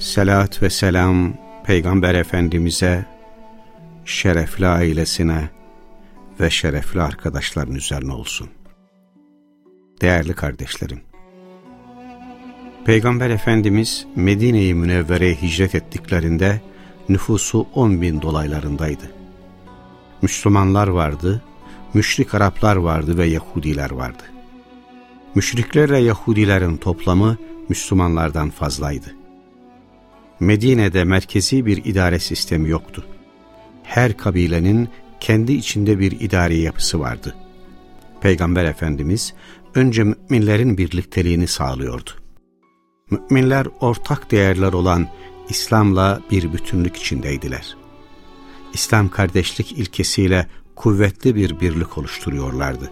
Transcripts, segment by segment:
Selat ve selam Peygamber Efendimiz'e, şerefli ailesine ve şerefli arkadaşların üzerine olsun. Değerli kardeşlerim, Peygamber Efendimiz Medine-i Münevvere'ye hicret ettiklerinde nüfusu 10 bin dolaylarındaydı. Müslümanlar vardı, müşrik Araplar vardı ve Yahudiler vardı. Müşriklerle Yahudilerin toplamı Müslümanlardan fazlaydı. Medine'de merkezi bir idare sistemi yoktu. Her kabilenin kendi içinde bir idari yapısı vardı. Peygamber Efendimiz önce müminlerin birlikteliğini sağlıyordu. Müminler ortak değerler olan İslam'la bir bütünlük içindeydiler. İslam kardeşlik ilkesiyle kuvvetli bir birlik oluşturuyorlardı.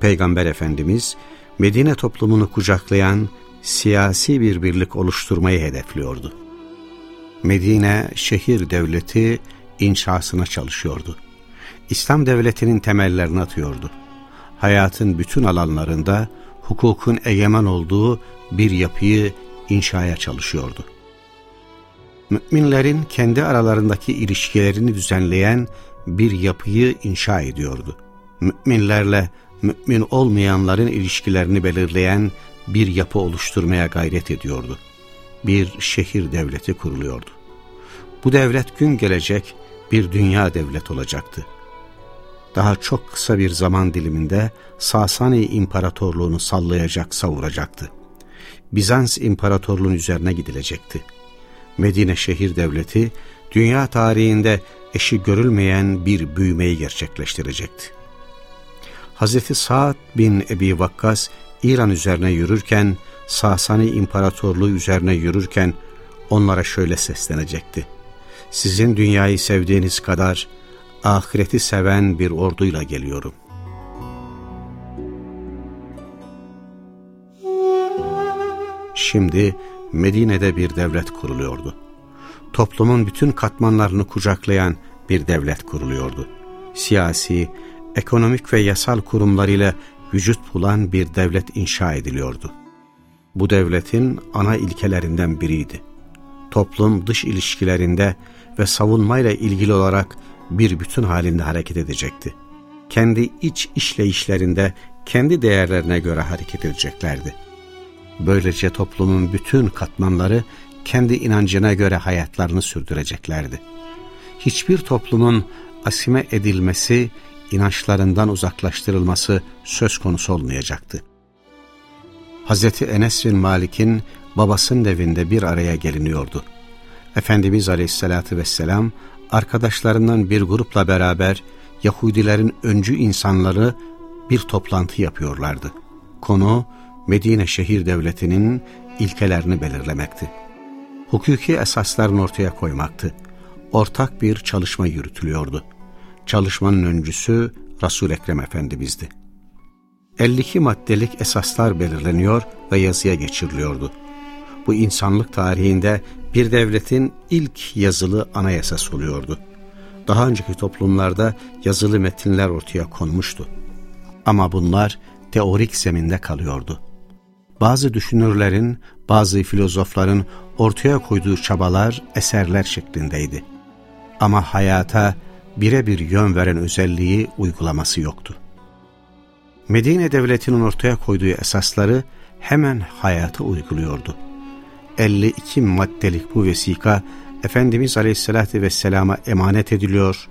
Peygamber Efendimiz Medine toplumunu kucaklayan siyasi bir birlik oluşturmayı hedefliyordu. Medine şehir devleti inşasına çalışıyordu. İslam devletinin temellerini atıyordu. Hayatın bütün alanlarında hukukun egemen olduğu bir yapıyı inşaya çalışıyordu. Müminlerin kendi aralarındaki ilişkilerini düzenleyen bir yapıyı inşa ediyordu. Müminlerle mümin olmayanların ilişkilerini belirleyen bir yapı oluşturmaya gayret ediyordu. Bir şehir devleti kuruluyordu. Bu devlet gün gelecek bir dünya devlet olacaktı. Daha çok kısa bir zaman diliminde Sasani İmparatorluğunu sallayacak, savuracaktı. Bizans İmparatorluğu'nun üzerine gidilecekti. Medine şehir devleti dünya tarihinde eşi görülmeyen bir büyümeyi gerçekleştirecekti. Hz. Sa'd bin Ebi Vakkas İran üzerine yürürken, Sasani İmparatorluğu üzerine yürürken onlara şöyle seslenecekti. Sizin dünyayı sevdiğiniz kadar ahireti seven bir orduyla geliyorum. Şimdi Medine'de bir devlet kuruluyordu. Toplumun bütün katmanlarını kucaklayan bir devlet kuruluyordu. Siyasi, ekonomik ve yasal kurumlarıyla vücut bulan bir devlet inşa ediliyordu. Bu devletin ana ilkelerinden biriydi. Toplum dış ilişkilerinde ve savunmayla ilgili olarak bir bütün halinde hareket edecekti. Kendi iç işleyişlerinde kendi değerlerine göre hareket edeceklerdi. Böylece toplumun bütün katmanları kendi inancına göre hayatlarını sürdüreceklerdi. Hiçbir toplumun asime edilmesi, inançlarından uzaklaştırılması söz konusu olmayacaktı. Hz. Enes bin Malik'in babasının evinde bir araya geliniyordu. Efendimiz Aleyhisselatü Vesselam arkadaşlarından bir grupla beraber Yahudilerin öncü insanları bir toplantı yapıyorlardı. Konu Medine şehir devletinin ilkelerini belirlemekti. Hukuki esaslarını ortaya koymaktı. Ortak bir çalışma yürütülüyordu. Çalışmanın öncüsü resul Ekrem Efendimiz'di. 52 maddelik esaslar belirleniyor ve yazıya geçiriliyordu. Bu insanlık tarihinde bir devletin ilk yazılı anayasası oluyordu. Daha önceki toplumlarda yazılı metinler ortaya konmuştu. Ama bunlar teorik zeminde kalıyordu bazı düşünürlerin, bazı filozofların ortaya koyduğu çabalar eserler şeklindeydi. Ama hayata birebir yön veren özelliği uygulaması yoktu. Medine devletinin ortaya koyduğu esasları hemen hayata uyguluyordu. 52 maddelik bu vesika Efendimiz Aleyhisselatü Vesselam'a emanet ediliyor,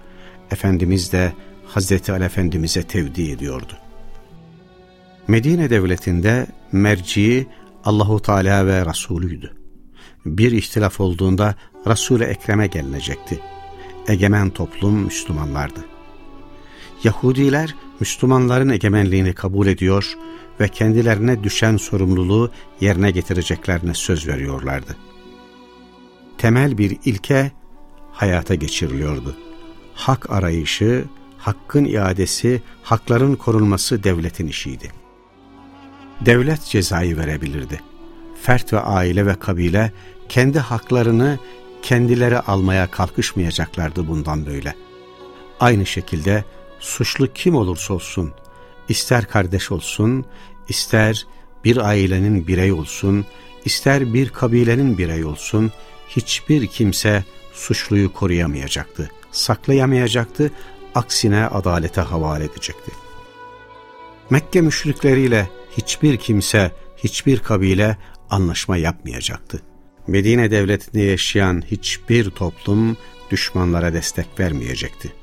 Efendimiz de Hazreti Ali Efendimiz'e tevdi ediyordu. Medine devletinde merci Allahu Teala ve Resulüydü. Bir ihtilaf olduğunda Resul-i Ekrem'e gelinecekti. Egemen toplum Müslümanlardı. Yahudiler Müslümanların egemenliğini kabul ediyor ve kendilerine düşen sorumluluğu yerine getireceklerine söz veriyorlardı. temel bir ilke hayata geçiriliyordu. Hak arayışı, hakkın iadesi, hakların korunması devletin işiydi. Devlet cezayı verebilirdi. Fert ve aile ve kabile kendi haklarını kendileri almaya kalkışmayacaklardı bundan böyle. Aynı şekilde suçlu kim olursa olsun, ister kardeş olsun, ister bir ailenin birey olsun, ister bir kabilenin birey olsun, hiçbir kimse suçluyu koruyamayacaktı, saklayamayacaktı, aksine adalete havale edecekti. Mekke müşrikleriyle hiçbir kimse, hiçbir kabile anlaşma yapmayacaktı. Medine devletinde yaşayan hiçbir toplum düşmanlara destek vermeyecekti.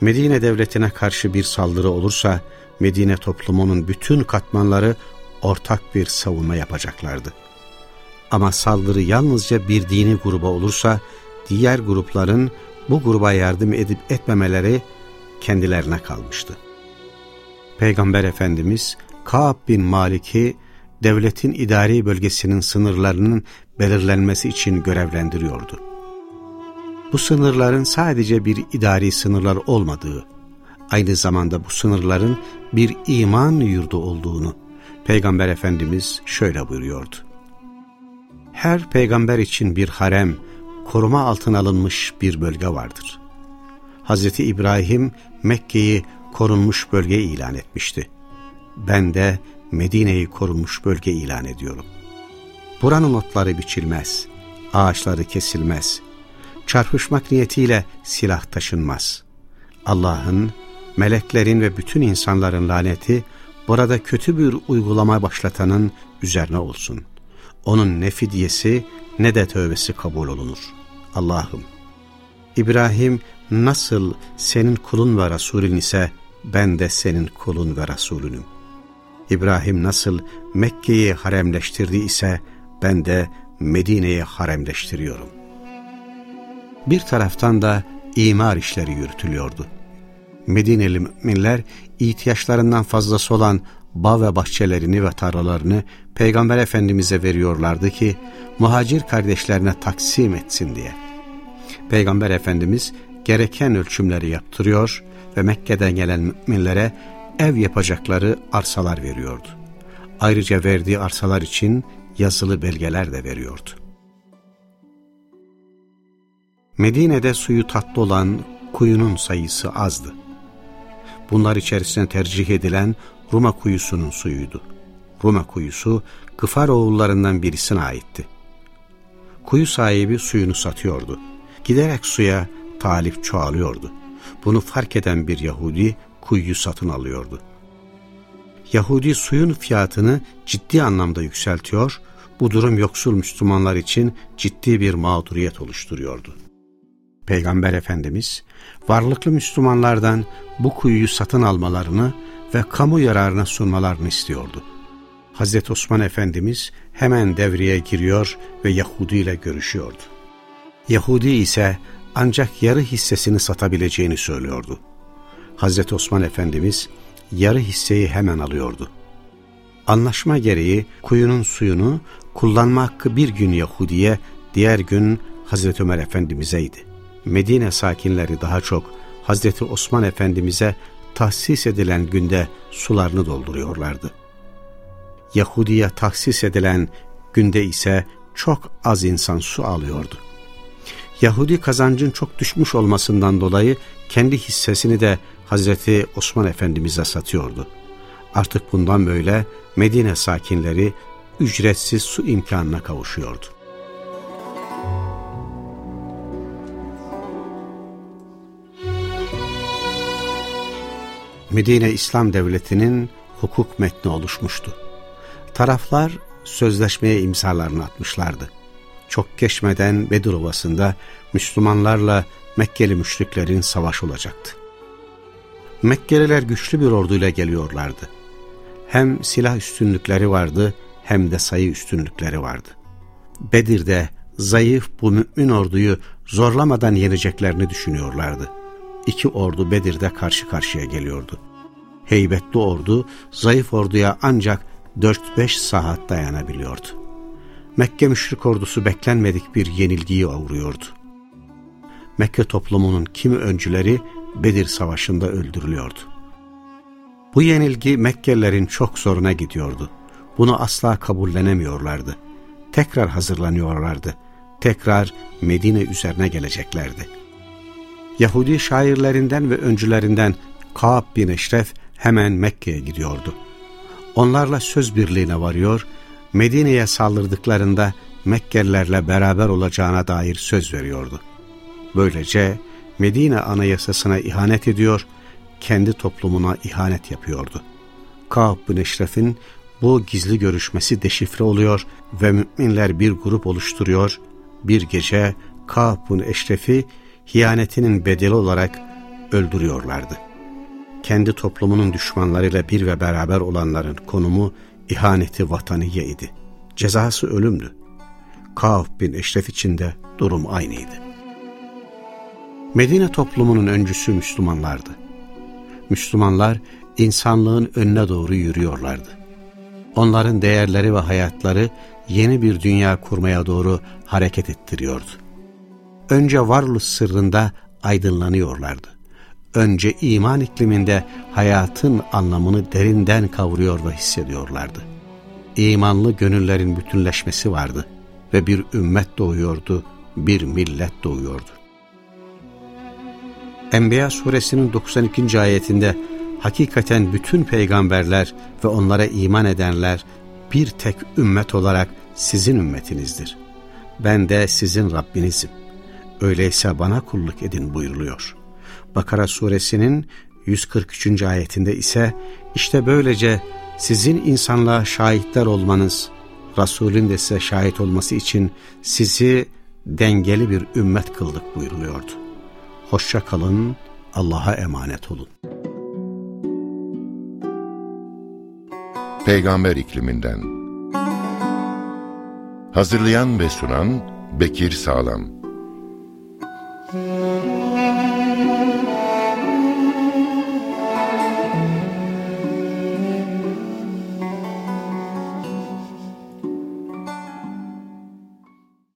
Medine devletine karşı bir saldırı olursa Medine toplumunun bütün katmanları ortak bir savunma yapacaklardı. Ama saldırı yalnızca bir dini gruba olursa diğer grupların bu gruba yardım edip etmemeleri kendilerine kalmıştı. Peygamber Efendimiz Kaab bin Malik'i devletin idari bölgesinin sınırlarının belirlenmesi için görevlendiriyordu. Bu sınırların sadece bir idari sınırlar olmadığı, aynı zamanda bu sınırların bir iman yurdu olduğunu Peygamber Efendimiz şöyle buyuruyordu. Her peygamber için bir harem, koruma altına alınmış bir bölge vardır. Hz. İbrahim Mekke'yi korunmuş bölge ilan etmişti. Ben de Medine'yi korunmuş bölge ilan ediyorum. Buranın otları biçilmez, ağaçları kesilmez, çarpışmak niyetiyle silah taşınmaz. Allah'ın, meleklerin ve bütün insanların laneti burada kötü bir uygulama başlatanın üzerine olsun. Onun ne fidyesi ne de tövbesi kabul olunur. Allah'ım, İbrahim nasıl senin kulun ve Resulün ise ben de senin kulun ve Resulünüm. İbrahim nasıl Mekke'yi haremleştirdi ise ben de Medine'yi haremleştiriyorum. Bir taraftan da imar işleri yürütülüyordu. Medineli müminler ihtiyaçlarından fazlası olan bağ ve bahçelerini ve tarlalarını Peygamber Efendimiz'e veriyorlardı ki muhacir kardeşlerine taksim etsin diye. Peygamber Efendimiz gereken ölçümleri yaptırıyor ve Mekke'den gelen müminlere ev yapacakları arsalar veriyordu. Ayrıca verdiği arsalar için yazılı belgeler de veriyordu. Medine'de suyu tatlı olan kuyunun sayısı azdı. Bunlar içerisinde tercih edilen Ruma kuyusunun suyuydu. Ruma kuyusu Gıfar oğullarından birisine aitti. Kuyu sahibi suyunu satıyordu. Giderek suya talip çoğalıyordu. Bunu fark eden bir Yahudi kuyuyu satın alıyordu. Yahudi suyun fiyatını ciddi anlamda yükseltiyor, bu durum yoksul Müslümanlar için ciddi bir mağduriyet oluşturuyordu. Peygamber Efendimiz, varlıklı Müslümanlardan bu kuyuyu satın almalarını ve kamu yararına sunmalarını istiyordu. Hazreti Osman Efendimiz hemen devreye giriyor ve Yahudi ile görüşüyordu. Yahudi ise ancak yarı hissesini satabileceğini söylüyordu. Hazreti Osman Efendimiz yarı hisseyi hemen alıyordu. Anlaşma gereği kuyunun suyunu kullanma hakkı bir gün Yahudi'ye, diğer gün Hazreti Ömer Efendimiz'eydi. Medine sakinleri daha çok Hazreti Osman Efendimiz'e tahsis edilen günde sularını dolduruyorlardı. Yahudi'ye tahsis edilen günde ise çok az insan su alıyordu. Yahudi kazancın çok düşmüş olmasından dolayı kendi hissesini de Hazreti Osman Efendimiz'e satıyordu. Artık bundan böyle Medine sakinleri ücretsiz su imkanına kavuşuyordu. Medine İslam Devleti'nin hukuk metni oluşmuştu. Taraflar sözleşmeye imzalarını atmışlardı. Çok geçmeden Bedir Ovası'nda Müslümanlarla Mekkeli müşriklerin savaş olacaktı. Mekkeliler güçlü bir orduyla geliyorlardı. Hem silah üstünlükleri vardı hem de sayı üstünlükleri vardı. Bedir'de zayıf bu mümin orduyu zorlamadan yeneceklerini düşünüyorlardı. İki ordu Bedir'de karşı karşıya geliyordu. Heybetli ordu zayıf orduya ancak 4-5 saat dayanabiliyordu. Mekke müşrik ordusu beklenmedik bir yenilgiyi uğruyordu. Mekke toplumunun kimi öncüleri Bedir Savaşı'nda öldürülüyordu. Bu yenilgi Mekkelilerin çok zoruna gidiyordu. Bunu asla kabullenemiyorlardı. Tekrar hazırlanıyorlardı. Tekrar Medine üzerine geleceklerdi. Yahudi şairlerinden ve öncülerinden Kaab bin Eşref hemen Mekke'ye gidiyordu. Onlarla söz birliğine varıyor, Medine'ye saldırdıklarında Mekkelilerle beraber olacağına dair söz veriyordu. Böylece Medine anayasasına ihanet ediyor, kendi toplumuna ihanet yapıyordu. Kaab bin Eşref'in bu gizli görüşmesi deşifre oluyor ve müminler bir grup oluşturuyor. Bir gece Kaab bin Eşref'i hiyanetinin bedeli olarak öldürüyorlardı. Kendi toplumunun düşmanlarıyla bir ve beraber olanların konumu ihaneti vataniye idi. Cezası ölümdü. Kaab bin Eşref için de durum aynıydı. Medine toplumunun öncüsü Müslümanlardı. Müslümanlar insanlığın önüne doğru yürüyorlardı. Onların değerleri ve hayatları yeni bir dünya kurmaya doğru hareket ettiriyordu. Önce varoluş sırrında aydınlanıyorlardı. Önce iman ikliminde hayatın anlamını derinden kavuruyor ve hissediyorlardı. İmanlı gönüllerin bütünleşmesi vardı ve bir ümmet doğuyordu, bir millet doğuyordu. Enbiya suresinin 92. ayetinde hakikaten bütün peygamberler ve onlara iman edenler bir tek ümmet olarak sizin ümmetinizdir. Ben de sizin Rabbinizim. Öyleyse bana kulluk edin buyuruluyor. Bakara suresinin 143. ayetinde ise işte böylece sizin insanlığa şahitler olmanız, Resulün de size şahit olması için sizi dengeli bir ümmet kıldık buyuruluyordu. Hoşça kalın, Allah'a emanet olun. Peygamber ikliminden Hazırlayan ve sunan Bekir Sağlam